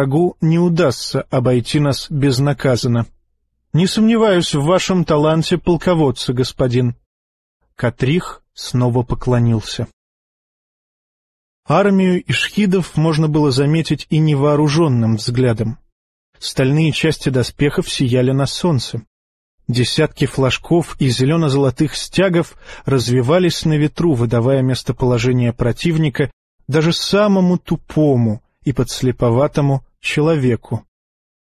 врагу не удастся обойти нас безнаказанно. Не сомневаюсь в вашем таланте полководца, господин. Катрих снова поклонился. Армию ишхидов можно было заметить и невооруженным взглядом. Стальные части доспехов сияли на солнце. Десятки флажков и зелено-золотых стягов развивались на ветру, выдавая местоположение противника даже самому тупому и подслеповатому человеку.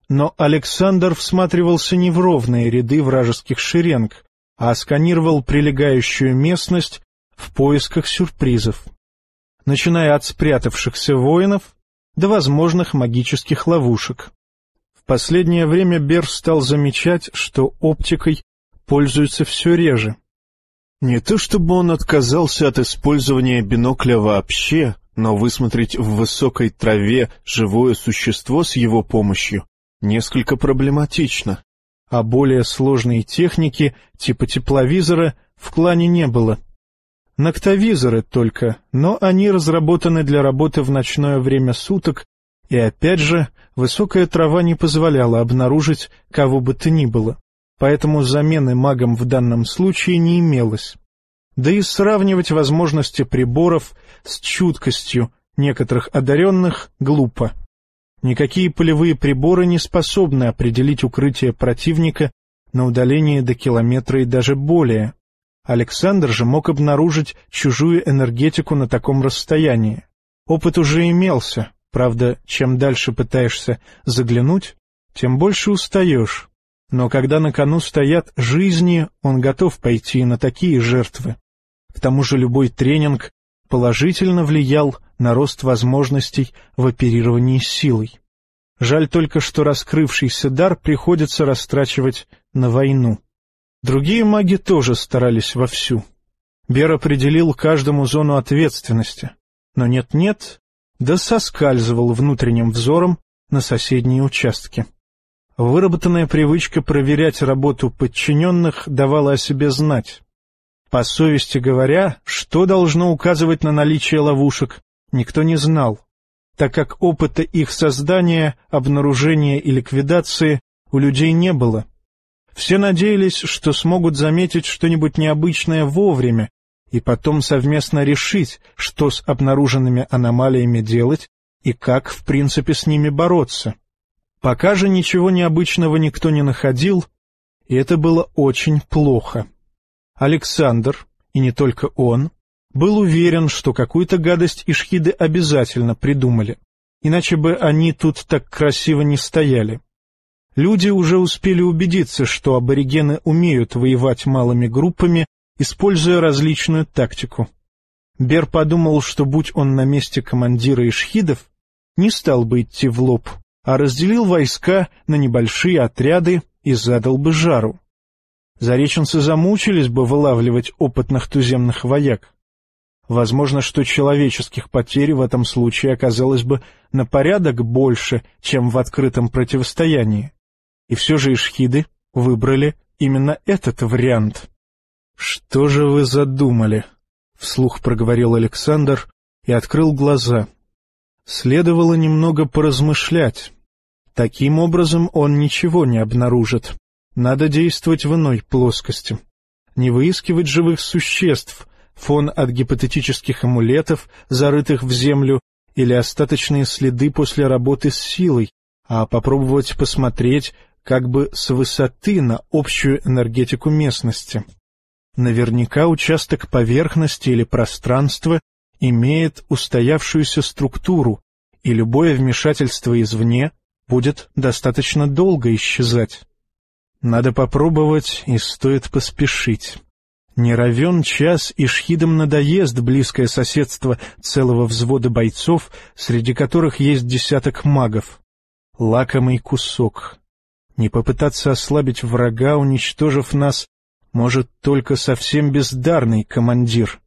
Но Александр всматривался не в ровные ряды вражеских шеренг, а сканировал прилегающую местность в поисках сюрпризов, начиная от спрятавшихся воинов до возможных магических ловушек. В последнее время Бер стал замечать, что оптикой пользуется все реже. Не то чтобы он отказался от использования бинокля вообще, но высмотреть в высокой траве живое существо с его помощью несколько проблематично, а более сложной техники, типа тепловизора, в клане не было. Ноктовизоры только, но они разработаны для работы в ночное время суток, и опять же, высокая трава не позволяла обнаружить кого бы то ни было, поэтому замены магом в данном случае не имелось да и сравнивать возможности приборов с чуткостью некоторых одаренных глупо. Никакие полевые приборы не способны определить укрытие противника на удалении до километра и даже более. Александр же мог обнаружить чужую энергетику на таком расстоянии. Опыт уже имелся, правда, чем дальше пытаешься заглянуть, тем больше устаешь. Но когда на кону стоят жизни, он готов пойти на такие жертвы. К тому же любой тренинг положительно влиял на рост возможностей в оперировании силой. Жаль только, что раскрывшийся дар приходится растрачивать на войну. Другие маги тоже старались вовсю. Бер определил каждому зону ответственности, но нет-нет, да соскальзывал внутренним взором на соседние участки. Выработанная привычка проверять работу подчиненных давала о себе знать. По совести говоря, что должно указывать на наличие ловушек, никто не знал, так как опыта их создания, обнаружения и ликвидации у людей не было. Все надеялись, что смогут заметить что-нибудь необычное вовремя и потом совместно решить, что с обнаруженными аномалиями делать и как, в принципе, с ними бороться. Пока же ничего необычного никто не находил, и это было очень плохо. Александр, и не только он, был уверен, что какую-то гадость ишхиды обязательно придумали, иначе бы они тут так красиво не стояли. Люди уже успели убедиться, что аборигены умеют воевать малыми группами, используя различную тактику. Бер подумал, что будь он на месте командира ишхидов, не стал бы идти в лоб, а разделил войска на небольшие отряды и задал бы жару. Зареченцы замучились бы вылавливать опытных туземных вояк. Возможно, что человеческих потерь в этом случае оказалось бы на порядок больше, чем в открытом противостоянии. И все же ишхиды выбрали именно этот вариант. «Что же вы задумали?» — вслух проговорил Александр и открыл глаза. Следовало немного поразмышлять. Таким образом он ничего не обнаружит. Надо действовать в иной плоскости. Не выискивать живых существ, фон от гипотетических амулетов, зарытых в землю, или остаточные следы после работы с силой, а попробовать посмотреть как бы с высоты на общую энергетику местности. Наверняка участок поверхности или пространства имеет устоявшуюся структуру, и любое вмешательство извне будет достаточно долго исчезать. Надо попробовать, и стоит поспешить. Не равен час, и шхидам надоест близкое соседство целого взвода бойцов, среди которых есть десяток магов. Лакомый кусок. Не попытаться ослабить врага, уничтожив нас, может только совсем бездарный командир.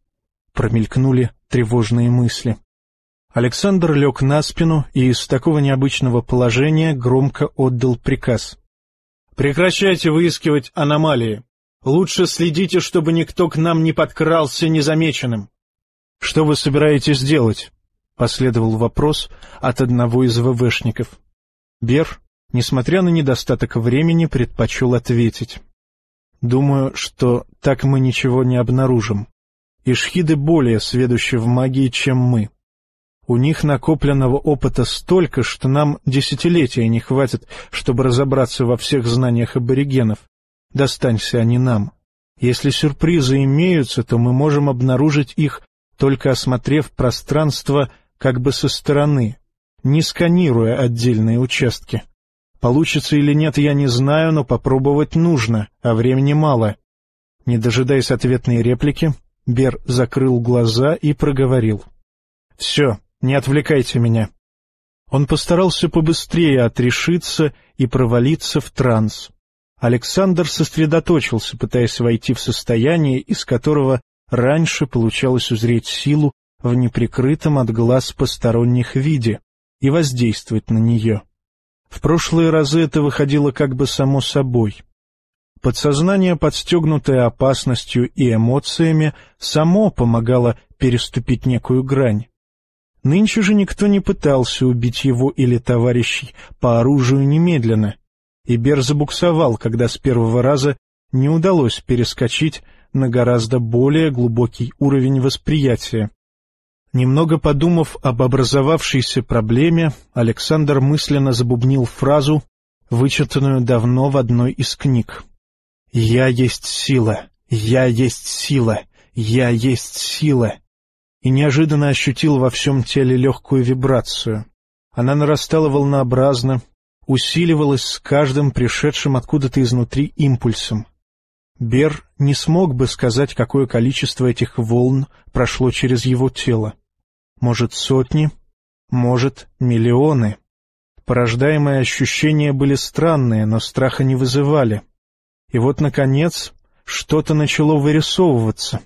Промелькнули тревожные мысли. Александр лег на спину и из такого необычного положения громко отдал приказ. Прекращайте выискивать аномалии. Лучше следите, чтобы никто к нам не подкрался незамеченным. — Что вы собираетесь делать? — последовал вопрос от одного из ВВшников. Бер, несмотря на недостаток времени, предпочел ответить. «Думаю, что так мы ничего не обнаружим. Ишхиды более сведущи в магии, чем мы. У них накопленного опыта столько, что нам десятилетия не хватит, чтобы разобраться во всех знаниях аборигенов. Достанься они нам. Если сюрпризы имеются, то мы можем обнаружить их, только осмотрев пространство как бы со стороны, не сканируя отдельные участки. Получится или нет, я не знаю, но попробовать нужно, а времени мало. Не дожидаясь ответной реплики, Бер закрыл глаза и проговорил. — Все, не отвлекайте меня. Он постарался побыстрее отрешиться и провалиться в транс. Александр сосредоточился, пытаясь войти в состояние, из которого раньше получалось узреть силу в неприкрытом от глаз посторонних виде и воздействовать на нее. В прошлые разы это выходило как бы само собой. Подсознание, подстегнутое опасностью и эмоциями, само помогало переступить некую грань. Нынче же никто не пытался убить его или товарищей по оружию немедленно, и Бер забуксовал, когда с первого раза не удалось перескочить на гораздо более глубокий уровень восприятия. Немного подумав об образовавшейся проблеме, Александр мысленно забубнил фразу, вычитанную давно в одной из книг. «Я есть сила, я есть сила, я есть сила», и неожиданно ощутил во всем теле легкую вибрацию. Она нарастала волнообразно, усиливалась с каждым пришедшим откуда-то изнутри импульсом. Бер не смог бы сказать, какое количество этих волн прошло через его тело. Может, сотни, может, миллионы. Порождаемые ощущения были странные, но страха не вызывали. И вот, наконец, что-то начало вырисовываться.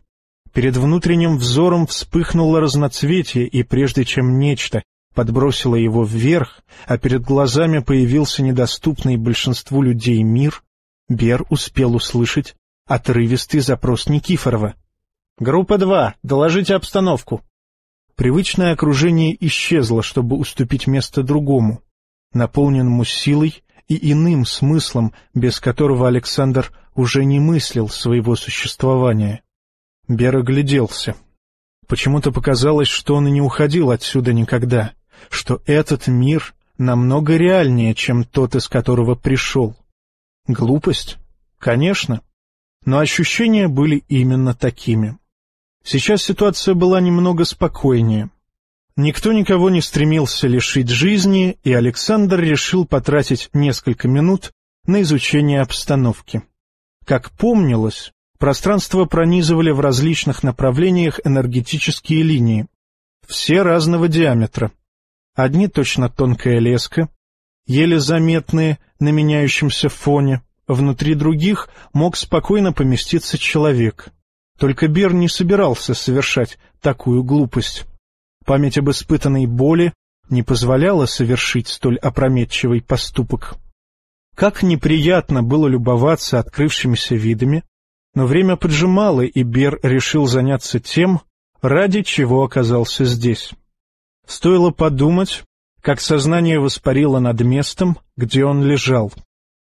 Перед внутренним взором вспыхнуло разноцветие, и прежде чем нечто подбросило его вверх, а перед глазами появился недоступный большинству людей мир, Бер успел услышать отрывистый запрос Никифорова. «Группа 2, доложите обстановку». Привычное окружение исчезло, чтобы уступить место другому, наполненному силой и иным смыслом, без которого Александр уже не мыслил своего существования. Бер огляделся. Почему-то показалось, что он и не уходил отсюда никогда — что этот мир намного реальнее, чем тот, из которого пришел. Глупость? Конечно. Но ощущения были именно такими. Сейчас ситуация была немного спокойнее. Никто никого не стремился лишить жизни, и Александр решил потратить несколько минут на изучение обстановки. Как помнилось, пространство пронизывали в различных направлениях энергетические линии, все разного диаметра, Одни точно тонкая леска, еле заметные на меняющемся фоне, внутри других мог спокойно поместиться человек. Только Бер не собирался совершать такую глупость. Память об испытанной боли не позволяла совершить столь опрометчивый поступок. Как неприятно было любоваться открывшимися видами, но время поджимало, и Бер решил заняться тем, ради чего оказался здесь. Стоило подумать, как сознание воспарило над местом, где он лежал.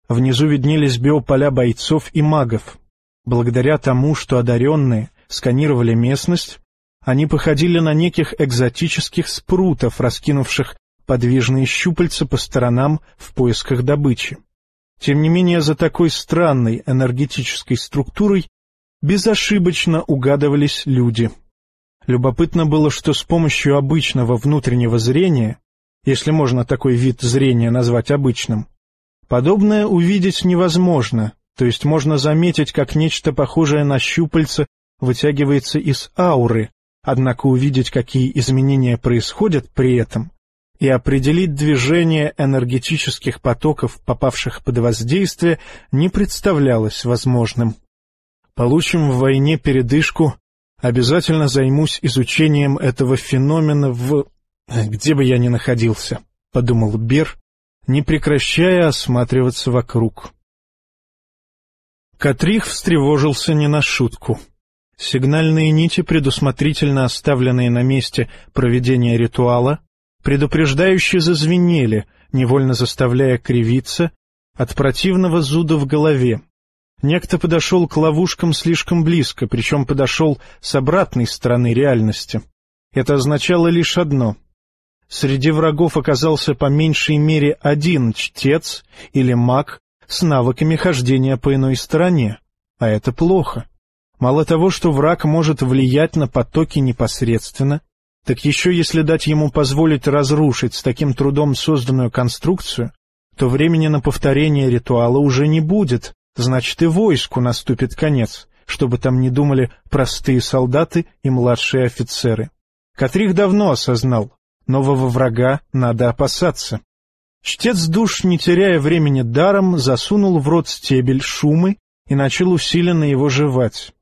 Внизу виднелись биополя бойцов и магов. Благодаря тому, что одаренные сканировали местность, они походили на неких экзотических спрутов, раскинувших подвижные щупальца по сторонам в поисках добычи. Тем не менее, за такой странной энергетической структурой безошибочно угадывались люди — Любопытно было, что с помощью обычного внутреннего зрения, если можно такой вид зрения назвать обычным, подобное увидеть невозможно, то есть можно заметить, как нечто похожее на щупальце вытягивается из ауры, однако увидеть, какие изменения происходят при этом, и определить движение энергетических потоков, попавших под воздействие, не представлялось возможным. Получим в войне передышку Обязательно займусь изучением этого феномена в... где бы я ни находился, — подумал Бер, не прекращая осматриваться вокруг. Катрих встревожился не на шутку. Сигнальные нити, предусмотрительно оставленные на месте проведения ритуала, предупреждающе зазвенели, невольно заставляя кривиться от противного зуда в голове. Некто подошел к ловушкам слишком близко, причем подошел с обратной стороны реальности. Это означало лишь одно. Среди врагов оказался по меньшей мере один чтец или маг с навыками хождения по иной стороне, а это плохо. Мало того, что враг может влиять на потоки непосредственно, так еще если дать ему позволить разрушить с таким трудом созданную конструкцию, то времени на повторение ритуала уже не будет, значит и войску наступит конец, чтобы там не думали простые солдаты и младшие офицеры. Катрих давно осознал, нового врага надо опасаться. Чтец душ, не теряя времени даром, засунул в рот стебель шумы и начал усиленно его жевать.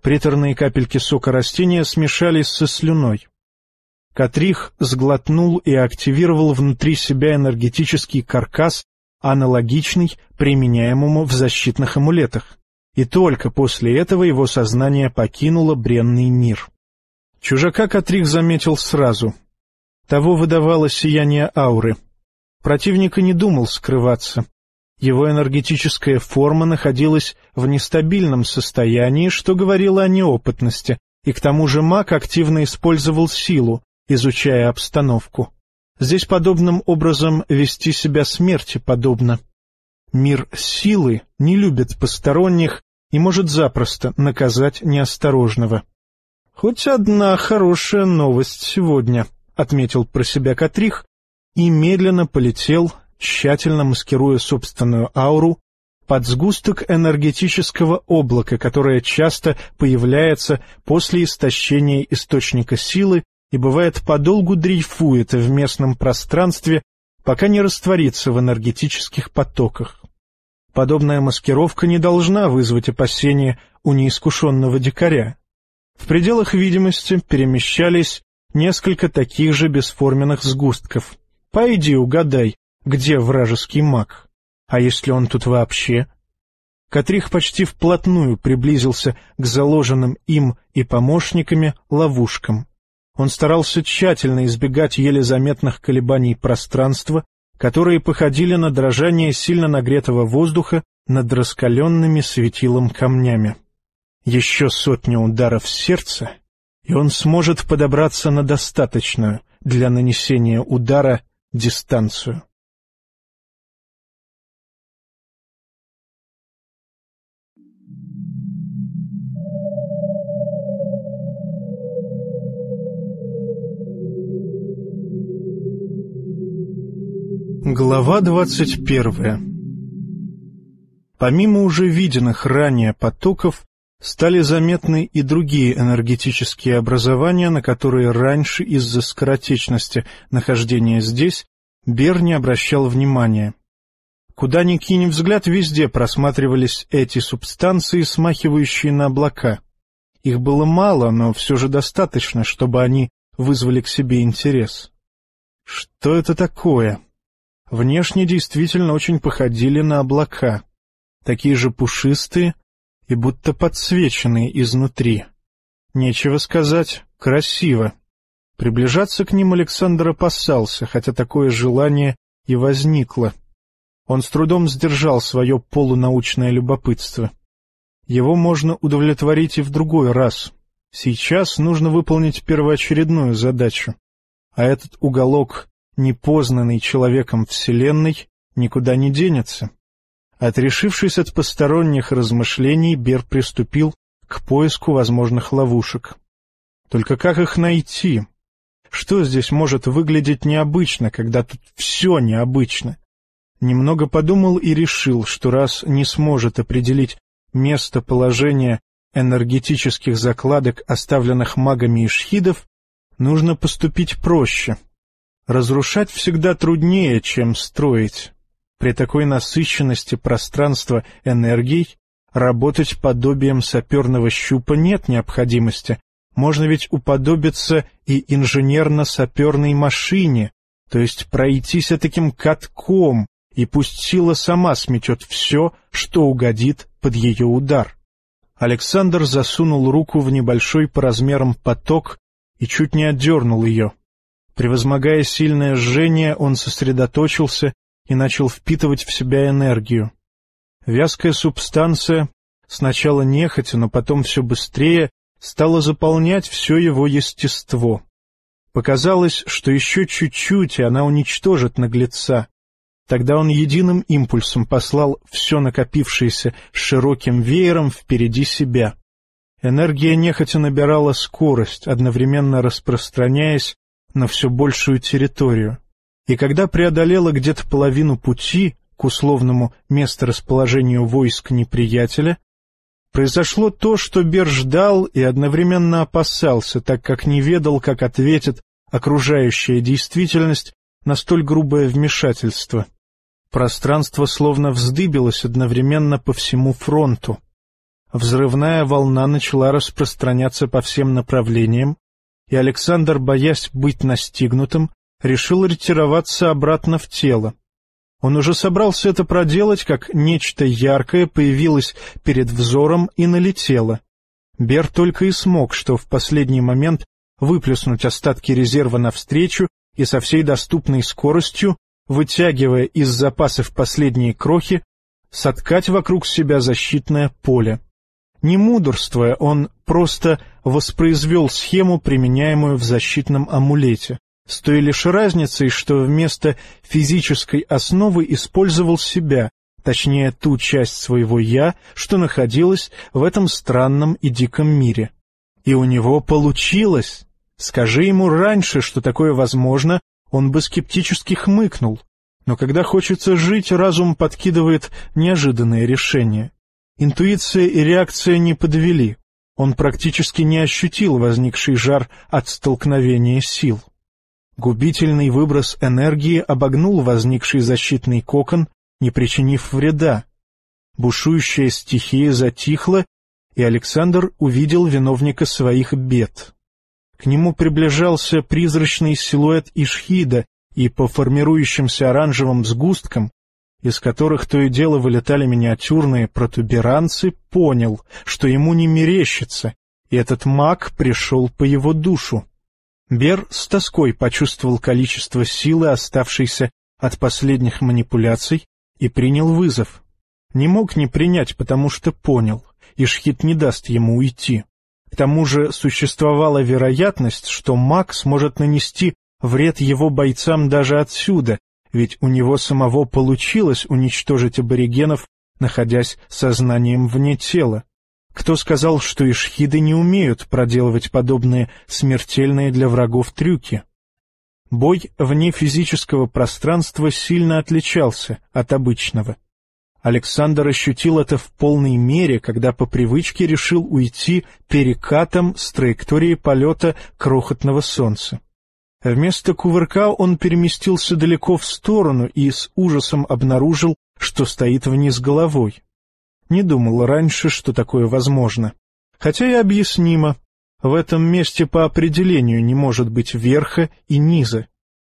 Приторные капельки сока растения смешались со слюной. Катрих сглотнул и активировал внутри себя энергетический каркас, аналогичный применяемому в защитных амулетах. И только после этого его сознание покинуло бренный мир. Чужака Катрих заметил сразу. Того выдавало сияние ауры. Противник и не думал скрываться. Его энергетическая форма находилась в нестабильном состоянии, что говорило о неопытности, и к тому же маг активно использовал силу, изучая обстановку. Здесь подобным образом вести себя смерти подобно. Мир силы не любит посторонних и может запросто наказать неосторожного. «Хоть одна хорошая новость сегодня», — отметил про себя Катрих и медленно полетел тщательно маскируя собственную ауру, под сгусток энергетического облака, которое часто появляется после истощения источника силы и бывает подолгу дрейфует в местном пространстве, пока не растворится в энергетических потоках. Подобная маскировка не должна вызвать опасения у неискушенного дикаря. В пределах видимости перемещались несколько таких же бесформенных сгустков. Пойди угадай, где вражеский маг? А если он тут вообще? Катрих почти вплотную приблизился к заложенным им и помощниками ловушкам. Он старался тщательно избегать еле заметных колебаний пространства, которые походили на дрожание сильно нагретого воздуха над раскаленными светилом камнями. Еще сотня ударов в сердце, и он сможет подобраться на достаточную для нанесения удара дистанцию. Глава двадцать первая Помимо уже виденных ранее потоков, стали заметны и другие энергетические образования, на которые раньше из-за скоротечности нахождения здесь Бер не обращал внимания. Куда ни кинем взгляд, везде просматривались эти субстанции, смахивающие на облака. Их было мало, но все же достаточно, чтобы они вызвали к себе интерес. Что это такое? Внешне действительно очень походили на облака, такие же пушистые и будто подсвеченные изнутри. Нечего сказать, красиво. Приближаться к ним Александр опасался, хотя такое желание и возникло. Он с трудом сдержал свое полунаучное любопытство. Его можно удовлетворить и в другой раз. Сейчас нужно выполнить первоочередную задачу. А этот уголок непознанный человеком Вселенной, никуда не денется. Отрешившись от посторонних размышлений, Бер приступил к поиску возможных ловушек. Только как их найти? Что здесь может выглядеть необычно, когда тут все необычно? Немного подумал и решил, что раз не сможет определить местоположение энергетических закладок, оставленных магами и шхидов, нужно поступить проще — Разрушать всегда труднее, чем строить. При такой насыщенности пространства энергией работать подобием саперного щупа нет необходимости. Можно ведь уподобиться и инженерно-саперной машине, то есть пройтись таким катком, и пусть сила сама сметет все, что угодит под ее удар. Александр засунул руку в небольшой по размерам поток и чуть не отдернул ее. Превозмогая сильное жжение, он сосредоточился и начал впитывать в себя энергию. Вязкая субстанция, сначала нехотя, но потом все быстрее, стала заполнять все его естество. Показалось, что еще чуть-чуть, и она уничтожит наглеца. Тогда он единым импульсом послал все накопившееся широким веером впереди себя. Энергия нехотя набирала скорость, одновременно распространяясь на все большую территорию. И когда преодолела где-то половину пути к условному месторасположению войск неприятеля, произошло то, что Бер ждал и одновременно опасался, так как не ведал, как ответит окружающая действительность на столь грубое вмешательство. Пространство словно вздыбилось одновременно по всему фронту. Взрывная волна начала распространяться по всем направлениям, и Александр, боясь быть настигнутым, решил ретироваться обратно в тело. Он уже собрался это проделать, как нечто яркое появилось перед взором и налетело. Бер только и смог, что в последний момент выплеснуть остатки резерва навстречу и со всей доступной скоростью, вытягивая из запасов последние крохи, соткать вокруг себя защитное поле. Не мудрствуя, он просто воспроизвел схему, применяемую в защитном амулете, с той лишь разницей, что вместо физической основы использовал себя, точнее ту часть своего «я», что находилась в этом странном и диком мире. И у него получилось! Скажи ему раньше, что такое возможно, он бы скептически хмыкнул. Но когда хочется жить, разум подкидывает неожиданные решения. Интуиция и реакция не подвели. Он практически не ощутил возникший жар от столкновения сил. Губительный выброс энергии обогнул возникший защитный кокон, не причинив вреда. Бушующая стихия затихла, и Александр увидел виновника своих бед. К нему приближался призрачный силуэт Ишхида, и по формирующимся оранжевым сгусткам, из которых то и дело вылетали миниатюрные протуберанцы, понял, что ему не мерещится, и этот маг пришел по его душу. Бер с тоской почувствовал количество силы, оставшейся от последних манипуляций, и принял вызов. Не мог не принять, потому что понял, Ишхит не даст ему уйти. К тому же существовала вероятность, что маг сможет нанести вред его бойцам даже отсюда, ведь у него самого получилось уничтожить аборигенов, находясь сознанием вне тела. Кто сказал, что ишхиды не умеют проделывать подобные смертельные для врагов трюки? Бой вне физического пространства сильно отличался от обычного — Александр ощутил это в полной мере, когда по привычке решил уйти перекатом с траектории полета крохотного солнца. Вместо кувырка он переместился далеко в сторону и с ужасом обнаружил, что стоит вниз головой. Не думал раньше, что такое возможно. Хотя и объяснимо. В этом месте по определению не может быть верха и низа.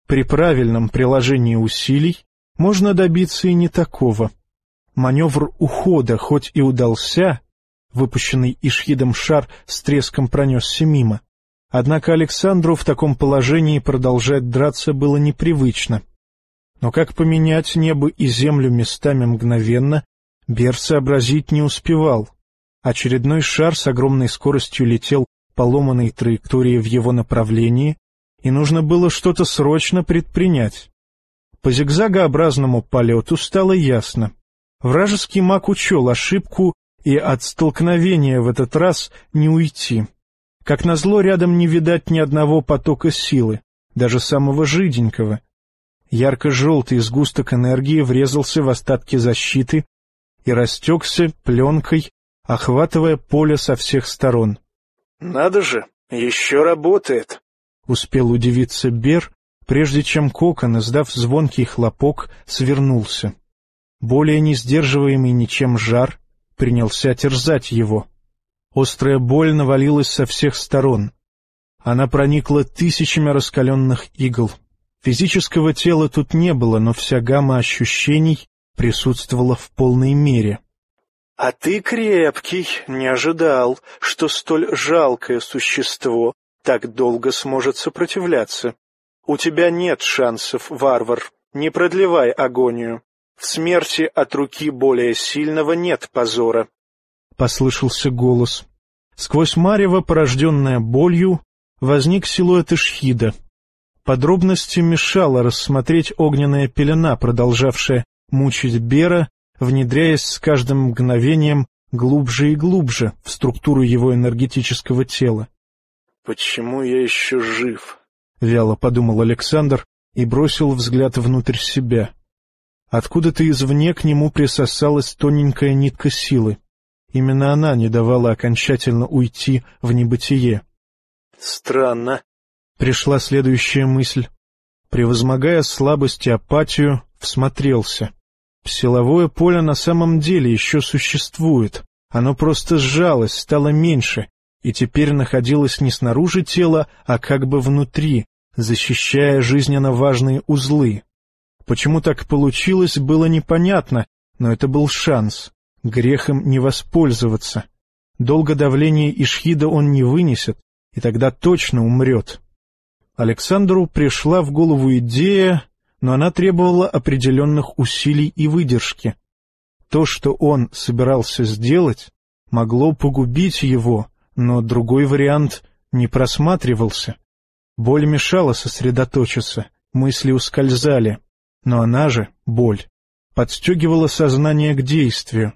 При правильном приложении усилий можно добиться и не такого. Маневр ухода хоть и удался, выпущенный Ишхидом шар с треском пронесся мимо. Однако Александру в таком положении продолжать драться было непривычно. Но как поменять небо и землю местами мгновенно, Бер сообразить не успевал. Очередной шар с огромной скоростью летел по ломаной траектории в его направлении, и нужно было что-то срочно предпринять. По зигзагообразному полету стало ясно. Вражеский маг учел ошибку, и от столкновения в этот раз не уйти. Как назло, рядом не видать ни одного потока силы, даже самого жиденького. Ярко-желтый сгусток энергии врезался в остатки защиты и растекся пленкой, охватывая поле со всех сторон. — Надо же, еще работает! — успел удивиться Бер, прежде чем кокон, издав звонкий хлопок, свернулся более не сдерживаемый ничем жар, принялся терзать его. Острая боль навалилась со всех сторон. Она проникла тысячами раскаленных игл. Физического тела тут не было, но вся гамма ощущений присутствовала в полной мере. — А ты крепкий, не ожидал, что столь жалкое существо так долго сможет сопротивляться. «У тебя нет шансов, варвар, не продлевай агонию. В смерти от руки более сильного нет позора». Послышался голос. Сквозь марево, порожденное болью, возник силуэт Ишхида. Подробности мешала рассмотреть огненная пелена, продолжавшая мучить Бера, внедряясь с каждым мгновением глубже и глубже в структуру его энергетического тела. «Почему я еще жив?» — вяло подумал Александр и бросил взгляд внутрь себя. Откуда-то извне к нему присосалась тоненькая нитка силы. Именно она не давала окончательно уйти в небытие. «Странно», — пришла следующая мысль. Превозмогая слабость и апатию, всмотрелся. Силовое поле на самом деле еще существует. Оно просто сжалось, стало меньше, и теперь находилось не снаружи тела, а как бы внутри, защищая жизненно важные узлы. Почему так получилось, было непонятно, но это был шанс. Грехом не воспользоваться. Долго давление Ишхида он не вынесет, и тогда точно умрет. Александру пришла в голову идея, но она требовала определенных усилий и выдержки. То, что он собирался сделать, могло погубить его, но другой вариант не просматривался. Боль мешала сосредоточиться, мысли ускользали, но она же, боль, подстегивала сознание к действию.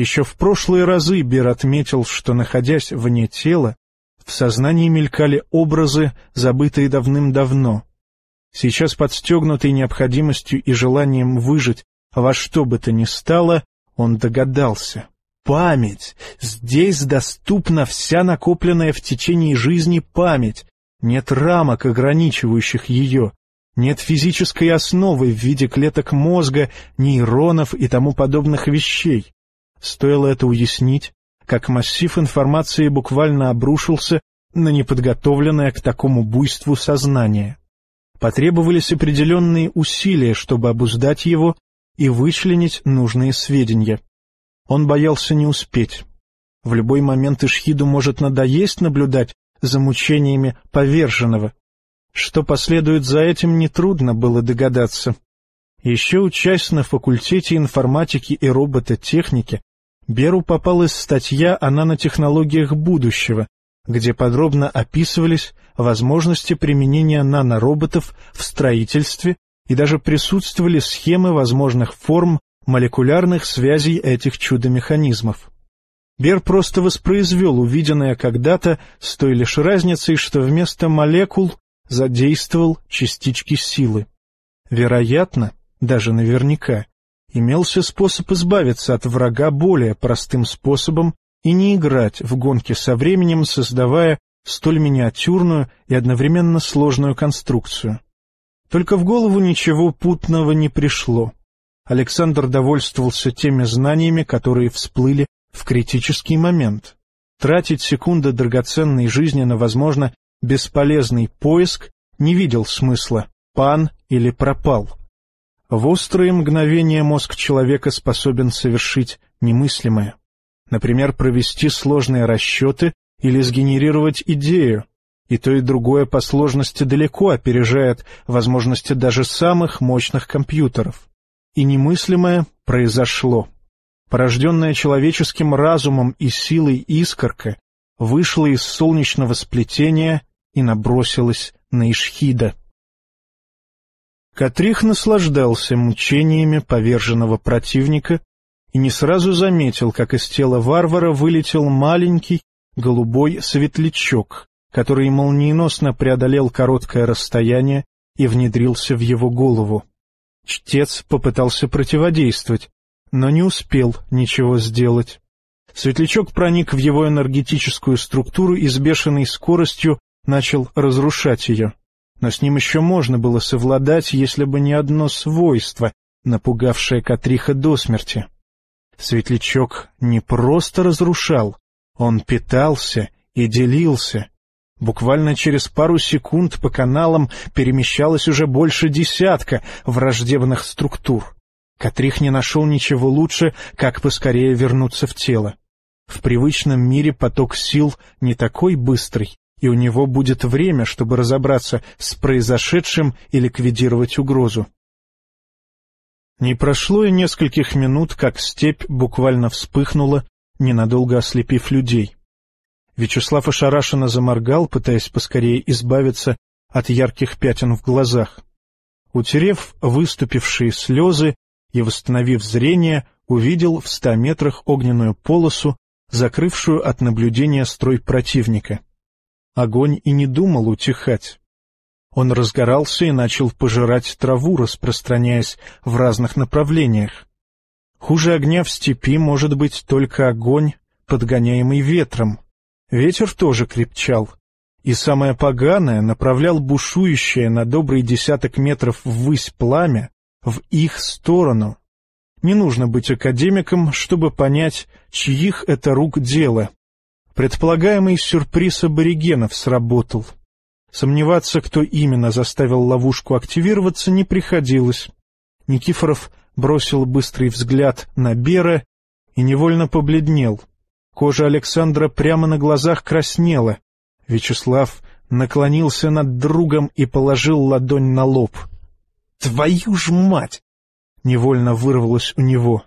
Еще в прошлые разы Бер отметил, что, находясь вне тела, в сознании мелькали образы, забытые давным-давно. Сейчас, подстегнутый необходимостью и желанием выжить во что бы то ни стало, он догадался. Память! Здесь доступна вся накопленная в течение жизни память. Нет рамок, ограничивающих ее. Нет физической основы в виде клеток мозга, нейронов и тому подобных вещей. Стоило это уяснить, как массив информации буквально обрушился на неподготовленное к такому буйству сознание. Потребовались определенные усилия, чтобы обуздать его и вычленить нужные сведения. Он боялся не успеть. В любой момент Ишхиду может надоесть наблюдать за мучениями поверженного. Что последует за этим, нетрудно было догадаться. Еще учась на факультете информатики и робототехники, Беру попалась статья о нанотехнологиях будущего, где подробно описывались возможности применения нанороботов в строительстве и даже присутствовали схемы возможных форм молекулярных связей этих чудо-механизмов. Бер просто воспроизвел увиденное когда-то с той лишь разницей, что вместо молекул задействовал частички силы. Вероятно, даже наверняка, имелся способ избавиться от врага более простым способом и не играть в гонки со временем, создавая столь миниатюрную и одновременно сложную конструкцию. Только в голову ничего путного не пришло. Александр довольствовался теми знаниями, которые всплыли в критический момент. Тратить секунды драгоценной жизни на, возможно, бесполезный поиск не видел смысла, пан или пропал. В острые мгновения мозг человека способен совершить немыслимое. Например, провести сложные расчеты или сгенерировать идею, и то и другое по сложности далеко опережает возможности даже самых мощных компьютеров. И немыслимое произошло. Порожденная человеческим разумом и силой искорка вышла из солнечного сплетения и набросилась на Ишхида. Катрих наслаждался мучениями поверженного противника и не сразу заметил, как из тела варвара вылетел маленький голубой светлячок, который молниеносно преодолел короткое расстояние и внедрился в его голову. Чтец попытался противодействовать, но не успел ничего сделать. Светлячок проник в его энергетическую структуру и с бешеной скоростью начал разрушать ее. Но с ним еще можно было совладать, если бы не одно свойство, напугавшее Катриха до смерти. Светлячок не просто разрушал, он питался и делился, Буквально через пару секунд по каналам перемещалось уже больше десятка враждебных структур. Катрих не нашел ничего лучше, как поскорее вернуться в тело. В привычном мире поток сил не такой быстрый и у него будет время, чтобы разобраться с произошедшим и ликвидировать угрозу. Не прошло и нескольких минут, как степь буквально вспыхнула, ненадолго ослепив людей. Вячеслав ошарашенно заморгал, пытаясь поскорее избавиться от ярких пятен в глазах. Утерев выступившие слезы и восстановив зрение, увидел в ста метрах огненную полосу, закрывшую от наблюдения строй противника. Огонь и не думал утихать. Он разгорался и начал пожирать траву, распространяясь в разных направлениях. Хуже огня в степи может быть только огонь, подгоняемый ветром. Ветер тоже крепчал, и самое поганое направлял бушующее на добрый десяток метров ввысь пламя в их сторону. Не нужно быть академиком, чтобы понять, чьих это рук дело. Предполагаемый сюрприз аборигенов сработал — Сомневаться, кто именно заставил ловушку активироваться, не приходилось. Никифоров бросил быстрый взгляд на Бера и невольно побледнел. Кожа Александра прямо на глазах краснела. Вячеслав наклонился над другом и положил ладонь на лоб. «Твою ж мать!» — невольно вырвалось у него.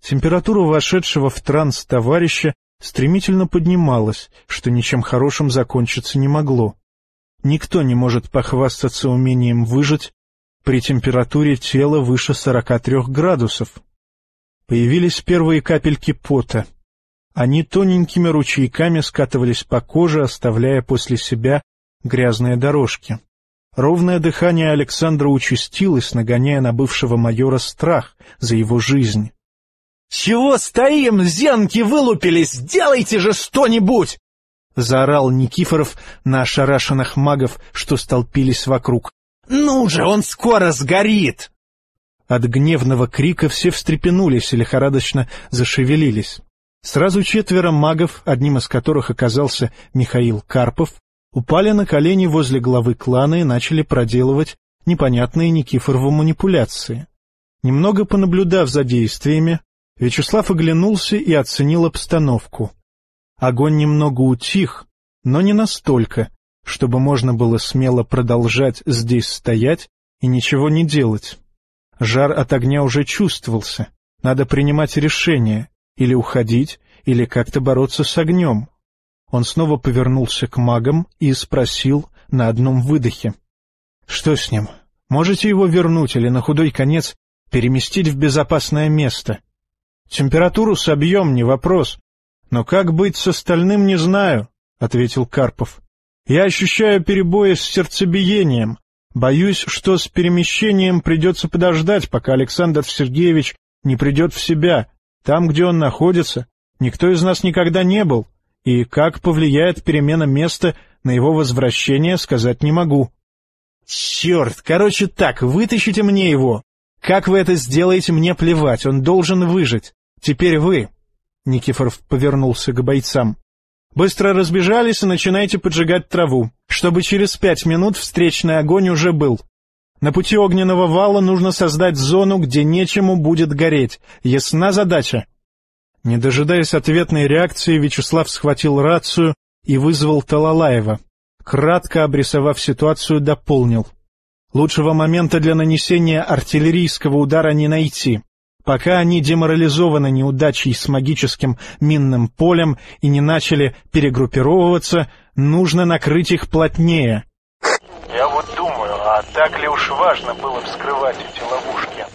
Температура вошедшего в транс товарища стремительно поднималась, что ничем хорошим закончиться не могло. Никто не может похвастаться умением выжить при температуре тела выше 43 градусов. Появились первые капельки пота. Они тоненькими ручейками скатывались по коже, оставляя после себя грязные дорожки. Ровное дыхание Александра участилось, нагоняя на бывшего майора страх за его жизнь. — Чего стоим, зенки вылупились? Делайте же что-нибудь! — заорал Никифоров на ошарашенных магов, что столпились вокруг. «Ну же, он скоро сгорит!» От гневного крика все встрепенулись и лихорадочно зашевелились. Сразу четверо магов, одним из которых оказался Михаил Карпов, упали на колени возле главы клана и начали проделывать непонятные Никифорову манипуляции. Немного понаблюдав за действиями, Вячеслав оглянулся и оценил обстановку. Огонь немного утих, но не настолько, чтобы можно было смело продолжать здесь стоять и ничего не делать. Жар от огня уже чувствовался. Надо принимать решение, или уходить, или как-то бороться с огнем. Он снова повернулся к магам и спросил на одном выдохе. — Что с ним? Можете его вернуть или на худой конец переместить в безопасное место? Температуру собьем, не вопрос, но как быть с остальным, не знаю, — ответил Карпов. Я ощущаю перебои с сердцебиением. Боюсь, что с перемещением придется подождать, пока Александр Сергеевич не придет в себя. Там, где он находится, никто из нас никогда не был, и как повлияет перемена места на его возвращение, сказать не могу. — Черт! Короче так, вытащите мне его. Как вы это сделаете, мне плевать, он должен выжить. Теперь вы. Никифоров повернулся к бойцам. «Быстро разбежались и начинайте поджигать траву, чтобы через пять минут встречный огонь уже был. На пути огненного вала нужно создать зону, где нечему будет гореть. Ясна задача?» Не дожидаясь ответной реакции, Вячеслав схватил рацию и вызвал Талалаева. Кратко обрисовав ситуацию, дополнил. «Лучшего момента для нанесения артиллерийского удара не найти. Пока они деморализованы неудачей с магическим минным полем и не начали перегруппировываться, нужно накрыть их плотнее. Я вот думаю, а так ли уж важно было вскрывать эти ловушки?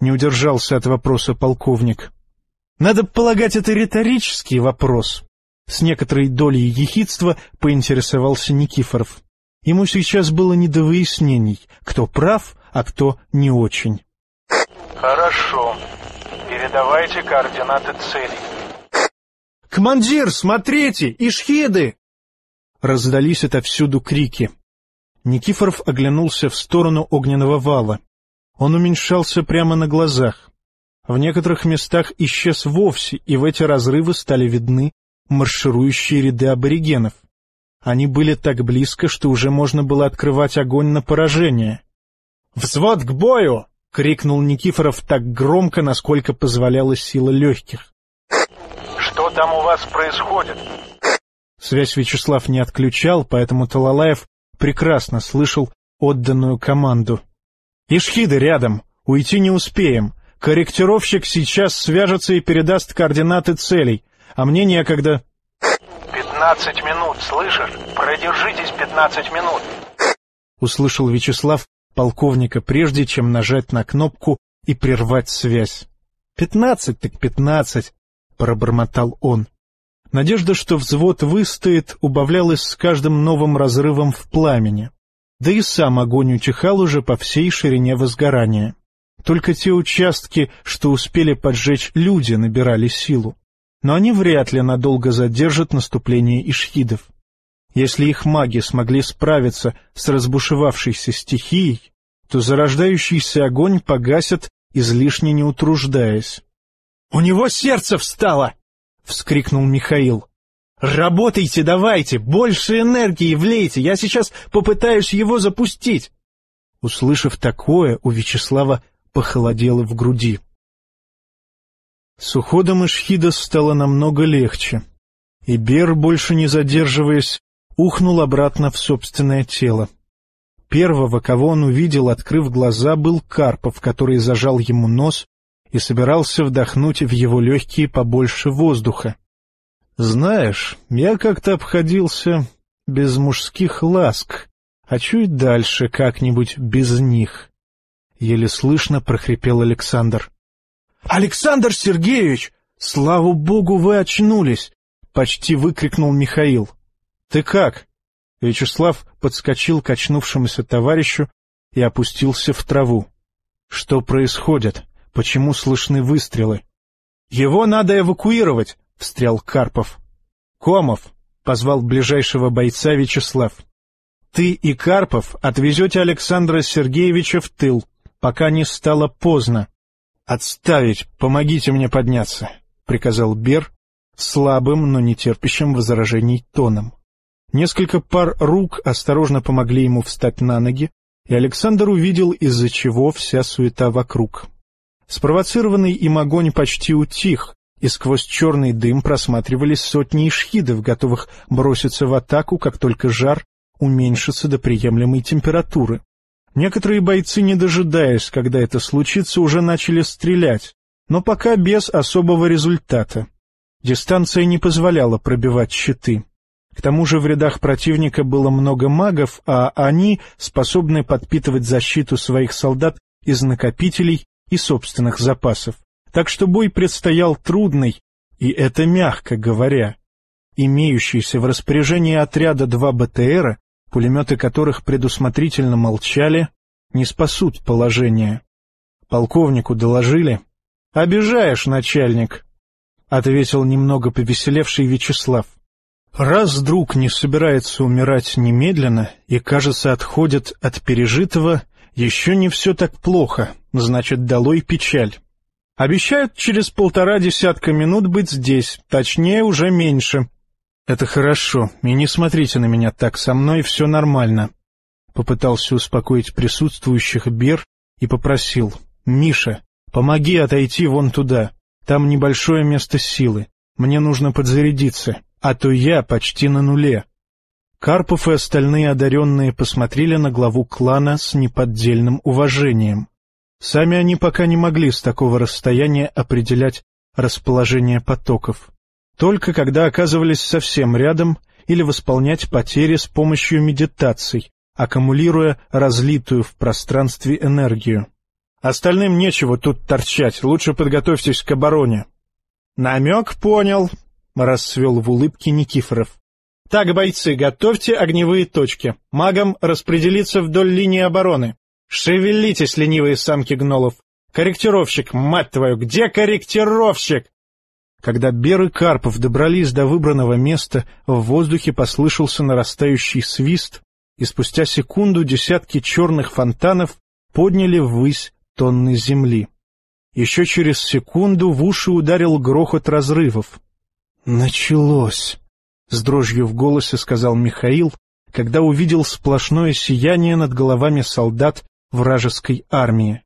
Не удержался от вопроса полковник. Надо полагать, это риторический вопрос. С некоторой долей ехидства поинтересовался Никифоров. Ему сейчас было не до выяснений, кто прав, а кто не очень. Хорошо. Передавайте координаты целей. «Командир, смотрите! Ишхиды!» Раздались отовсюду крики. Никифоров оглянулся в сторону огненного вала. Он уменьшался прямо на глазах. В некоторых местах исчез вовсе, и в эти разрывы стали видны марширующие ряды аборигенов. Они были так близко, что уже можно было открывать огонь на поражение. «Взвод к бою!» — крикнул Никифоров так громко, насколько позволяла сила легких. «Что там у вас происходит?» Связь Вячеслав не отключал, поэтому Талалаев прекрасно слышал отданную команду. «Ишхиды рядом! Уйти не успеем! Корректировщик сейчас свяжется и передаст координаты целей, а мне некогда...» «Пятнадцать минут, слышишь? Продержитесь пятнадцать минут!» Услышал Вячеслав полковника, прежде чем нажать на кнопку и прервать связь. «Пятнадцать так пятнадцать!» — пробормотал он. Надежда, что взвод выстоит, убавлялась с каждым новым разрывом в пламени. Да и сам огонь утихал уже по всей ширине возгорания. Только те участки, что успели поджечь люди, набирали силу. Но они вряд ли надолго задержат наступление ишхидов. Если их маги смогли справиться с разбушевавшейся стихией, то зарождающийся огонь погасят, излишне не утруждаясь. — У него сердце встало! — вскрикнул Михаил. — Работайте давайте, больше энергии влейте, я сейчас попытаюсь его запустить. Услышав такое, у Вячеслава похолодело в груди. С уходом Ишхида стало намного легче, и Бер, больше не задерживаясь, ухнул обратно в собственное тело. Первого, кого он увидел, открыв глаза, был Карпов, который зажал ему нос и собирался вдохнуть в его легкие побольше воздуха. «Знаешь, я как-то обходился без мужских ласк, а чуть дальше как-нибудь без них». Еле слышно прохрипел Александр. «Александр Сергеевич! Слава богу, вы очнулись!» — почти выкрикнул Михаил. «Ты как?» Вячеслав подскочил к очнувшемуся товарищу и опустился в траву. «Что происходит? Почему слышны выстрелы?» «Его надо эвакуировать!» — встрял Карпов. «Комов!» — позвал ближайшего бойца Вячеслав. «Ты и Карпов отвезете Александра Сергеевича в тыл, пока не стало поздно. «Отставить! Помогите мне подняться!» — приказал Бер слабым, но не терпящим возражений тоном. Несколько пар рук осторожно помогли ему встать на ноги, и Александр увидел, из-за чего вся суета вокруг. Спровоцированный им огонь почти утих, и сквозь черный дым просматривались сотни ишхидов, готовых броситься в атаку, как только жар уменьшится до приемлемой температуры. Некоторые бойцы, не дожидаясь, когда это случится, уже начали стрелять, но пока без особого результата. Дистанция не позволяла пробивать щиты. К тому же в рядах противника было много магов, а они способны подпитывать защиту своих солдат из накопителей и собственных запасов. Так что бой предстоял трудный, и это мягко говоря. Имеющиеся в распоряжении отряда два БТРа пулеметы которых предусмотрительно молчали, не спасут положение. Полковнику доложили. — Обижаешь, начальник, — ответил немного повеселевший Вячеслав. Раз друг не собирается умирать немедленно и, кажется, отходит от пережитого, еще не все так плохо, значит, долой печаль. Обещают через полтора десятка минут быть здесь, точнее, уже меньше. «Это хорошо, и не смотрите на меня так, со мной все нормально». Попытался успокоить присутствующих Бер и попросил. «Миша, помоги отойти вон туда. Там небольшое место силы. Мне нужно подзарядиться, а то я почти на нуле». Карпов и остальные одаренные посмотрели на главу клана с неподдельным уважением. Сами они пока не могли с такого расстояния определять расположение потоков только когда оказывались совсем рядом или восполнять потери с помощью медитаций, аккумулируя разлитую в пространстве энергию. Остальным нечего тут торчать, лучше подготовьтесь к обороне. — Намек понял, — расцвел в улыбке Никифоров. — Так, бойцы, готовьте огневые точки. Магам распределиться вдоль линии обороны. Шевелитесь, ленивые самки гнолов. Корректировщик, мать твою, где корректировщик? Когда Бер и Карпов добрались до выбранного места, в воздухе послышался нарастающий свист, и спустя секунду десятки черных фонтанов подняли ввысь тонны земли. Еще через секунду в уши ударил грохот разрывов. «Началось!» — с дрожью в голосе сказал Михаил, когда увидел сплошное сияние над головами солдат вражеской армии.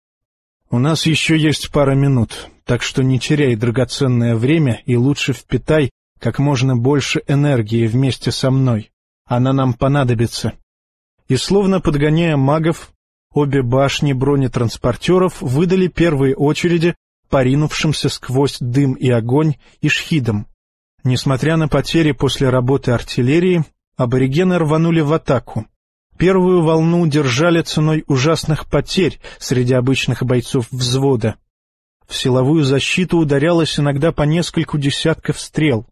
«У нас еще есть пара минут, так что не теряй драгоценное время и лучше впитай как можно больше энергии вместе со мной. Она нам понадобится. И словно подгоняя магов, обе башни бронетранспортеров выдали первые очереди поринувшимся сквозь дым и огонь и шхидом. Несмотря на потери после работы артиллерии, аборигены рванули в атаку. Первую волну держали ценой ужасных потерь среди обычных бойцов взвода. В силовую защиту ударялось иногда по нескольку десятков стрел.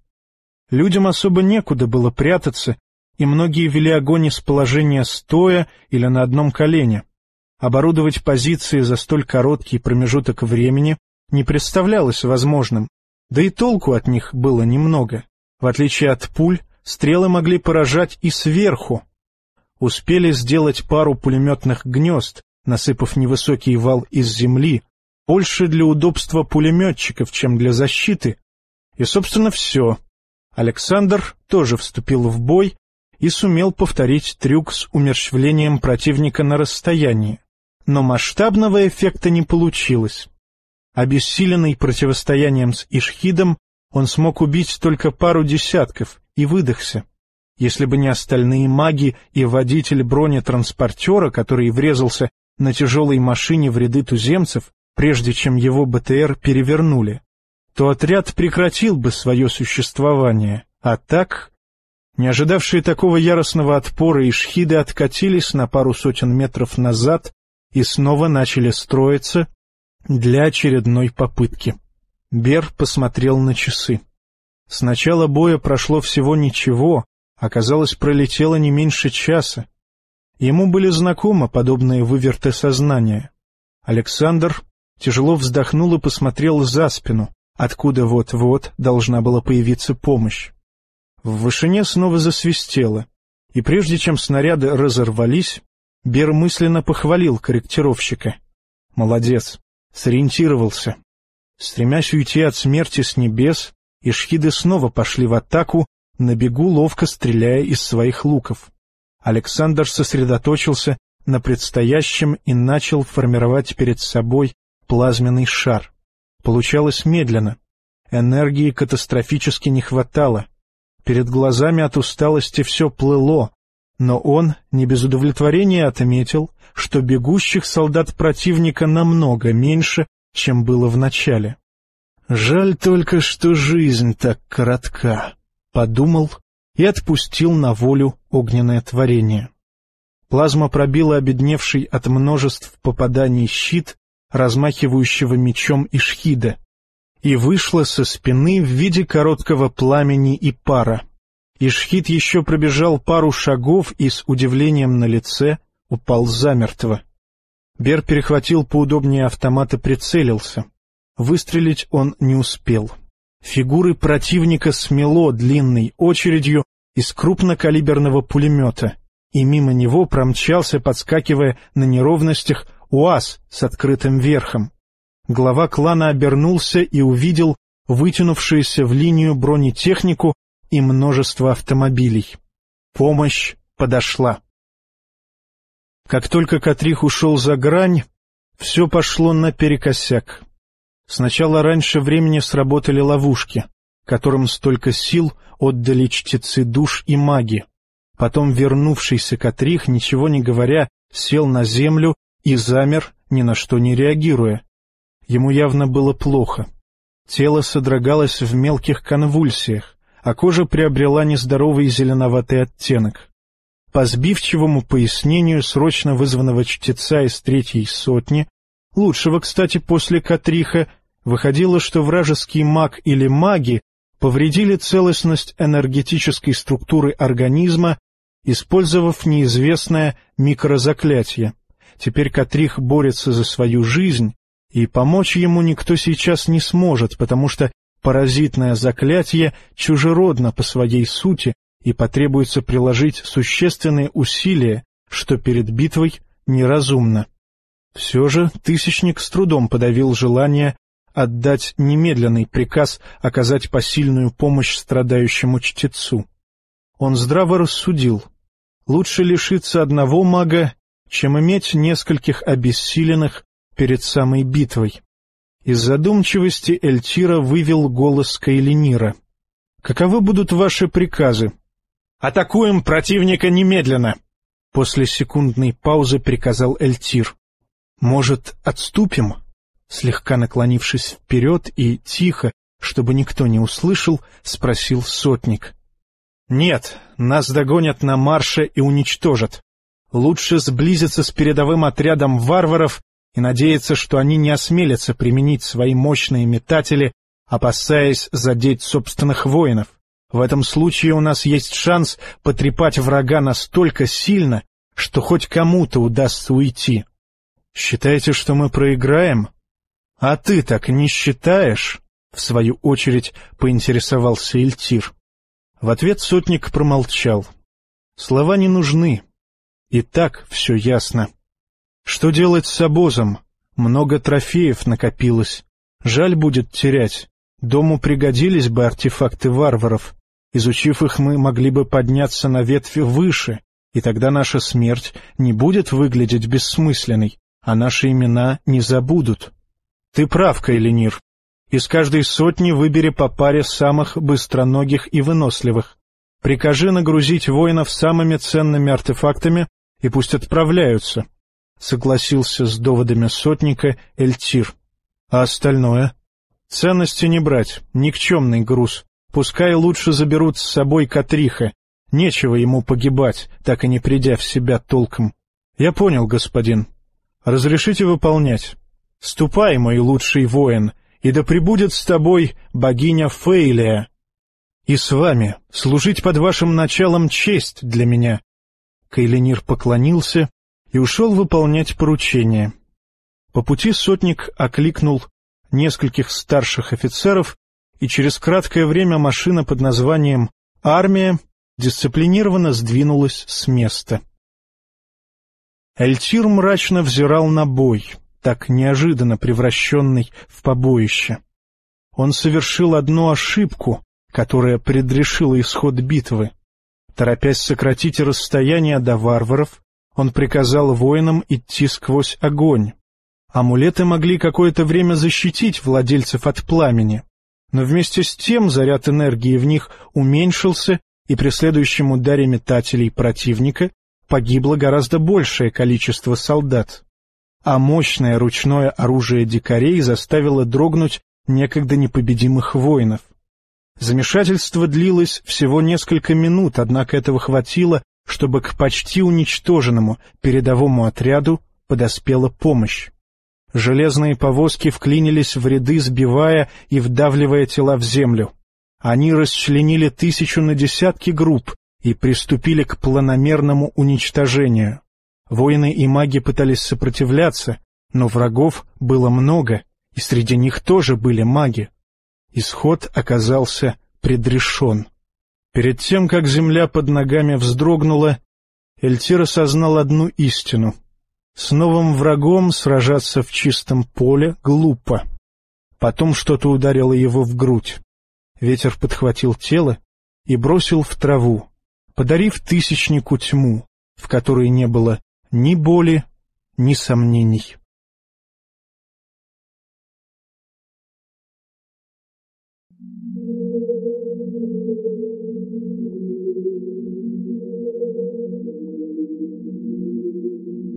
Людям особо некуда было прятаться, и многие вели огонь из положения стоя или на одном колене. Оборудовать позиции за столь короткий промежуток времени не представлялось возможным, да и толку от них было немного. В отличие от пуль, стрелы могли поражать и сверху. Успели сделать пару пулеметных гнезд, насыпав невысокий вал из земли, больше для удобства пулеметчиков, чем для защиты. И, собственно, все. Александр тоже вступил в бой и сумел повторить трюк с умерщвлением противника на расстоянии. Но масштабного эффекта не получилось. Обессиленный противостоянием с Ишхидом, он смог убить только пару десятков и выдохся. Если бы не остальные маги и водитель бронетранспортера, который врезался на тяжелой машине в ряды туземцев, прежде чем его БТР перевернули, то отряд прекратил бы свое существование, а так... Не ожидавшие такого яростного отпора ишхиды откатились на пару сотен метров назад и снова начали строиться для очередной попытки. Бер посмотрел на часы. С начала боя прошло всего ничего, оказалось, пролетело не меньше часа. Ему были знакомы подобные выверты сознания. Александр тяжело вздохнул и посмотрел за спину, откуда вот-вот должна была появиться помощь. В вышине снова засвистело, и прежде чем снаряды разорвались, Бер мысленно похвалил корректировщика. «Молодец, сориентировался». Стремясь уйти от смерти с небес, ишхиды снова пошли в атаку, на бегу ловко стреляя из своих луков. Александр сосредоточился на предстоящем и начал формировать перед собой плазменный шар. Получалось медленно. Энергии катастрофически не хватало. Перед глазами от усталости все плыло, но он не без удовлетворения отметил, что бегущих солдат противника намного меньше, чем было в начале. «Жаль только, что жизнь так коротка», — подумал и отпустил на волю огненное творение. Плазма пробила обедневший от множеств попаданий щит, размахивающего мечом Ишхида, и вышла со спины в виде короткого пламени и пара. Ишхит еще пробежал пару шагов и с удивлением на лице упал замертво. Бер перехватил поудобнее автомат и прицелился. Выстрелить он не успел. Фигуры противника смело длинной очередью из крупнокалиберного пулемета, и мимо него промчался, подскакивая на неровностях, УАЗ с открытым верхом. Глава клана обернулся и увидел вытянувшуюся в линию бронетехнику и множество автомобилей. Помощь подошла. Как только Катрих ушел за грань, все пошло наперекосяк. Сначала раньше времени сработали ловушки, которым столько сил отдали чтецы душ и маги. Потом вернувшийся Катрих, ничего не говоря, сел на землю и замер, ни на что не реагируя. Ему явно было плохо. Тело содрогалось в мелких конвульсиях а кожа приобрела нездоровый зеленоватый оттенок. По сбивчивому пояснению срочно вызванного чтеца из третьей сотни, лучшего, кстати, после Катриха, выходило, что вражеский маг или маги повредили целостность энергетической структуры организма, использовав неизвестное микрозаклятие. Теперь Катрих борется за свою жизнь, и помочь ему никто сейчас не сможет, потому что Паразитное заклятие чужеродно по своей сути и потребуется приложить существенные усилия, что перед битвой неразумно. Все же Тысячник с трудом подавил желание отдать немедленный приказ оказать посильную помощь страдающему чтецу. Он здраво рассудил. Лучше лишиться одного мага, чем иметь нескольких обессиленных перед самой битвой. Из задумчивости Эльтира вывел голос Кайленира. Каковы будут ваши приказы? Атакуем противника немедленно! После секундной паузы приказал Эльтир. Может, отступим? Слегка наклонившись вперед и тихо, чтобы никто не услышал, спросил сотник. «Нет, нас догонят на марше и уничтожат. Лучше сблизиться с передовым отрядом варваров и надеяться, что они не осмелятся применить свои мощные метатели, опасаясь задеть собственных воинов. В этом случае у нас есть шанс потрепать врага настолько сильно, что хоть кому-то удастся уйти. Считаете, что мы проиграем? А ты так не считаешь? В свою очередь поинтересовался Ильтир. В ответ сотник промолчал. Слова не нужны. И так все ясно. Что делать с обозом? Много трофеев накопилось. Жаль будет терять. Дому пригодились бы артефакты варваров. Изучив их, мы могли бы подняться на ветви выше, и тогда наша смерть не будет выглядеть бессмысленной, а наши имена не забудут. Ты прав, Кайлинир. Из каждой сотни выбери по паре самых быстроногих и выносливых. Прикажи нагрузить воинов самыми ценными артефактами, и пусть отправляются. Согласился с доводами сотника Эльтир. А остальное? Ценности не брать, никчемный груз. Пускай лучше заберут с собой Катриха. Нечего ему погибать, так и не придя в себя толком. Я понял, господин. Разрешите выполнять. Ступай, мой лучший воин, и да пребудет с тобой богиня Фейлия. И с вами служить под вашим началом честь для меня. Кайленир поклонился и ушел выполнять поручение. По пути сотник окликнул нескольких старших офицеров, и через краткое время машина под названием «Армия» дисциплинированно сдвинулась с места. Эльтир мрачно взирал на бой — так неожиданно превращенный в побоище. Он совершил одну ошибку, которая предрешила исход битвы. Торопясь сократить расстояние до варваров, он приказал воинам идти сквозь огонь. Амулеты могли какое-то время защитить владельцев от пламени, но вместе с тем заряд энергии в них уменьшился, и при следующем ударе метателей противника погибло гораздо большее количество солдат а мощное ручное оружие дикарей заставило дрогнуть некогда непобедимых воинов. Замешательство длилось всего несколько минут, однако этого хватило, чтобы к почти уничтоженному передовому отряду подоспела помощь. Железные повозки вклинились в ряды, сбивая и вдавливая тела в землю. Они расчленили тысячу на десятки групп и приступили к планомерному уничтожению. Воины и маги пытались сопротивляться, но врагов было много, и среди них тоже были маги. Исход оказался предрешен. Перед тем, как земля под ногами вздрогнула, Эльтир осознал одну истину. С новым врагом сражаться в чистом поле глупо. Потом что-то ударило его в грудь. Ветер подхватил тело и бросил в траву, подарив тысячнику тьму, в которой не было ни боли, ни сомнений.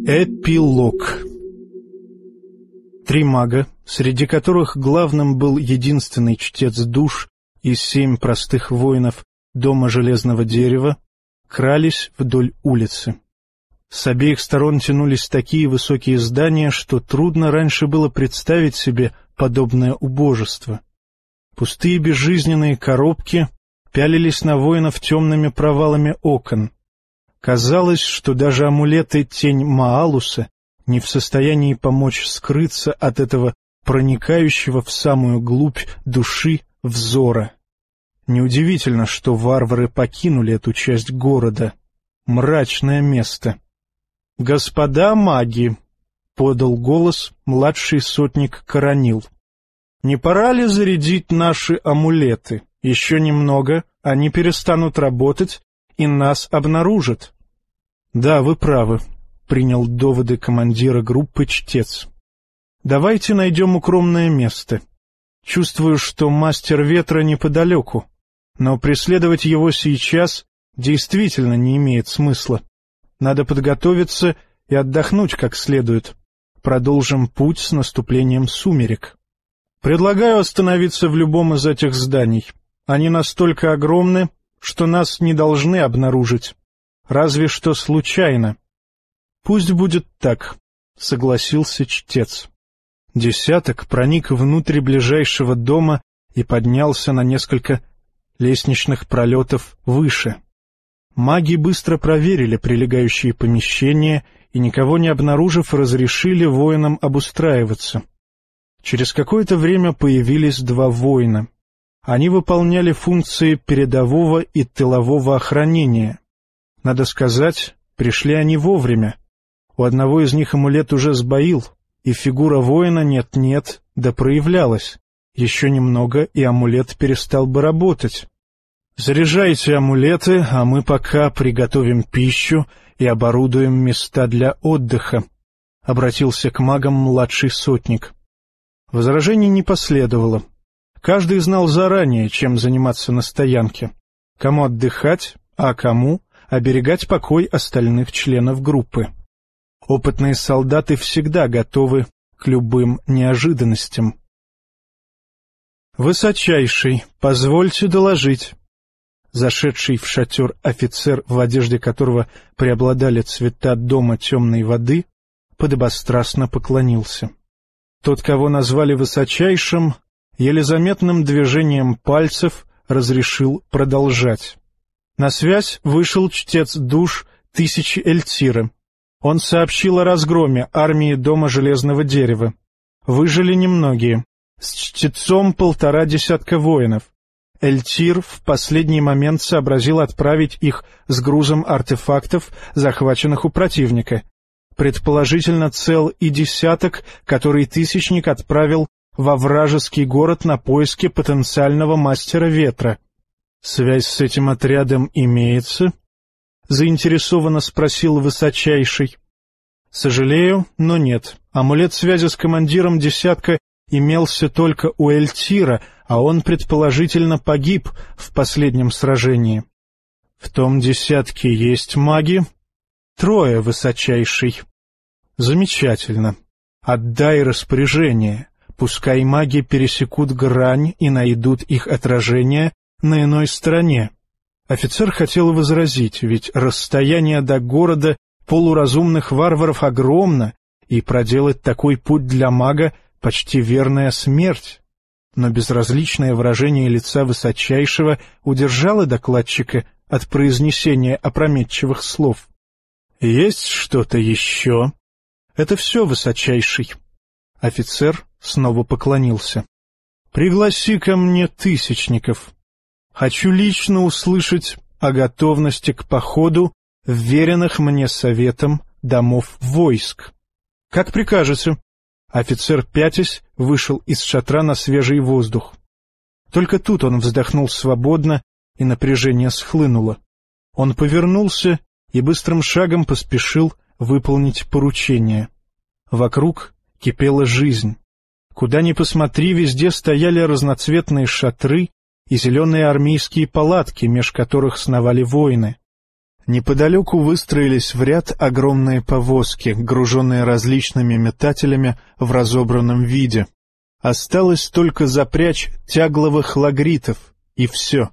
Эпилог Три мага, среди которых главным был единственный чтец душ и семь простых воинов Дома Железного Дерева, крались вдоль улицы. С обеих сторон тянулись такие высокие здания, что трудно раньше было представить себе подобное убожество. Пустые безжизненные коробки пялились на воинов темными провалами окон. Казалось, что даже амулеты тень Маалуса не в состоянии помочь скрыться от этого проникающего в самую глубь души взора. Неудивительно, что варвары покинули эту часть города. Мрачное место. «Господа маги!» — подал голос младший сотник Коронил. «Не пора ли зарядить наши амулеты? Еще немного, они перестанут работать, и нас обнаружат». «Да, вы правы», — принял доводы командира группы чтец. «Давайте найдем укромное место. Чувствую, что мастер ветра неподалеку. Но преследовать его сейчас действительно не имеет смысла. Надо подготовиться и отдохнуть как следует. Продолжим путь с наступлением сумерек. Предлагаю остановиться в любом из этих зданий. Они настолько огромны, что нас не должны обнаружить. Разве что случайно. Пусть будет так, — согласился чтец. Десяток проник внутрь ближайшего дома и поднялся на несколько лестничных пролетов выше. Маги быстро проверили прилегающие помещения и, никого не обнаружив, разрешили воинам обустраиваться. Через какое-то время появились два воина. Они выполняли функции передового и тылового охранения. Надо сказать, пришли они вовремя. У одного из них амулет уже сбоил, и фигура воина нет-нет, да проявлялась. Еще немного, и амулет перестал бы работать. Заряжайте амулеты, а мы пока приготовим пищу и оборудуем места для отдыха, — обратился к магам младший сотник. Возражений не последовало. Каждый знал заранее, чем заниматься на стоянке. Кому отдыхать, а кому оберегать покой остальных членов группы. Опытные солдаты всегда готовы к любым неожиданностям. «Высочайший, позвольте доложить». Зашедший в шатер офицер, в одежде которого преобладали цвета дома темной воды, подобострастно поклонился. Тот, кого назвали высочайшим, еле заметным движением пальцев разрешил продолжать. На связь вышел чтец душ тысячи Эльтира. Он сообщил о разгроме армии Дома Железного Дерева. Выжили немногие. С чтецом полтора десятка воинов. Эльтир в последний момент сообразил отправить их с грузом артефактов, захваченных у противника, предположительно цел и десяток, который Тысячник отправил во вражеский город на поиски потенциального мастера ветра. «Связь с этим отрядом имеется?» — заинтересованно спросил Высочайший. «Сожалею, но нет. Амулет связи с командиром десятка имелся только у Эльтира, а он, предположительно, погиб в последнем сражении. В том десятке есть маги, Трое, высочайший. Замечательно. Отдай распоряжение. Пускай маги пересекут грань и найдут их отражение на иной стороне. Офицер хотел возразить, ведь расстояние до города полуразумных варваров огромно, и проделать такой путь для мага — почти верная смерть. Но безразличное выражение лица высочайшего удержало докладчика от произнесения опрометчивых слов. «Есть что-то еще?» «Это все, высочайший». Офицер снова поклонился. «Пригласи ко мне тысячников. Хочу лично услышать о готовности к походу вверенных мне советом домов войск. Как прикажете?» Офицер, пятясь, вышел из шатра на свежий воздух. Только тут он вздохнул свободно, и напряжение схлынуло. Он повернулся и быстрым шагом поспешил выполнить поручение. Вокруг кипела жизнь. Куда ни посмотри, везде стояли разноцветные шатры и зеленые армейские палатки, меж которых сновали воины. Неподалеку выстроились в ряд огромные повозки, груженные различными метателями в разобранном виде. Осталось только запрячь тягловых лагритов, и все.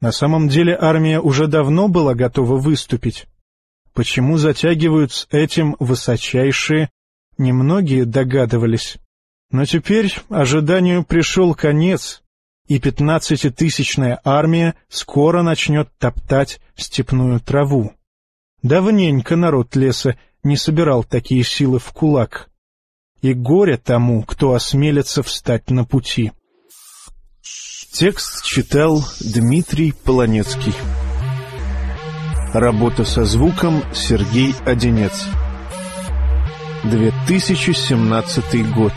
На самом деле армия уже давно была готова выступить. Почему затягивают с этим высочайшие, немногие догадывались. Но теперь ожиданию пришел конец, и пятнадцатитысячная армия скоро начнет топтать степную траву. Давненько народ леса не собирал такие силы в кулак. И горе тому, кто осмелится встать на пути. Текст читал Дмитрий Полонецкий. Работа со звуком Сергей Одинец. 2017 год.